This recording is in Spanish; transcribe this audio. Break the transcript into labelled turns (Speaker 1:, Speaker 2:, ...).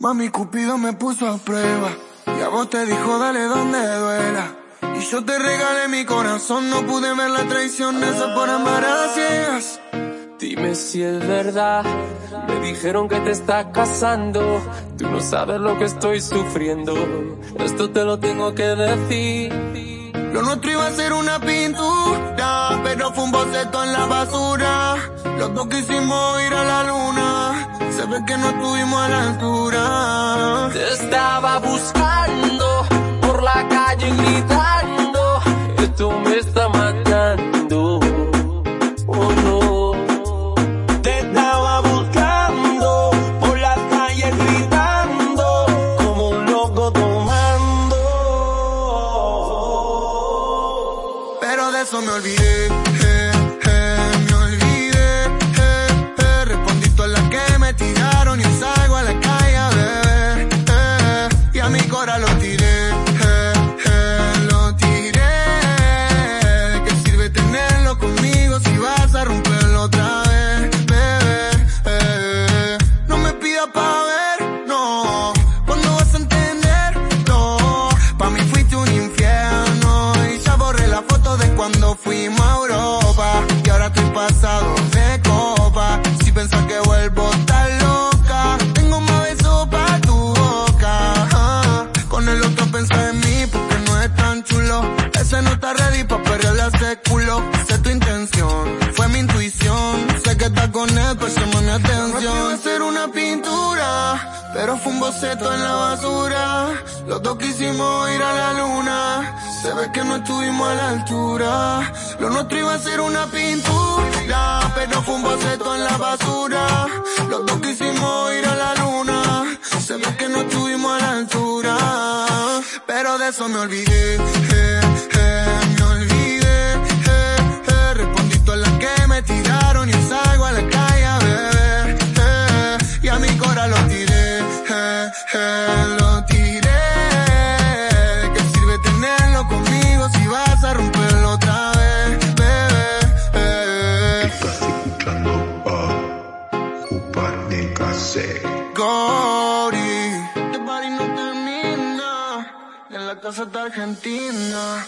Speaker 1: Mami Cupido me puso a prueba y a vos te dijo dale donde duela. Y yo te regalé mi corazón, no pude ver la traición esa por amar a ciegas.
Speaker 2: Dime si es verdad, me dijeron que te estás casando, tú no sabes lo que estoy sufriendo, esto te lo tengo que decir.
Speaker 1: Lo nuestro iba a ser una pintura, pero fue un boceto en la basura. Los dos quisimos ir a la luna, se ve que no estuvimos a la altura.
Speaker 2: Te estaba buscando por la calle gritando, esto me está matando. Oh no.
Speaker 3: Te estaba buscando por la calle gritando como un loco tomando.
Speaker 1: Pero de eso me olvidé. Llama mi atención. No hacer una pintura, pero fue un boceto en la basura. Los dos quisimos ir a la luna. Se ve que no estuvimos a la altura. Lo nuestro iba a ser una pintura, pero fue un boceto en la basura. Los dos quisimos ir a la luna. Se ve que no estuvimos a la altura. Pero de eso me olvidé. Eh, lo tiré. ¿De qué sirve tenerlo conmigo si vas a romperlo otra vez, bebé? eh.
Speaker 4: Estás escuchando a Cassette.
Speaker 1: Gori. Este party no termina. En la casa está Argentina.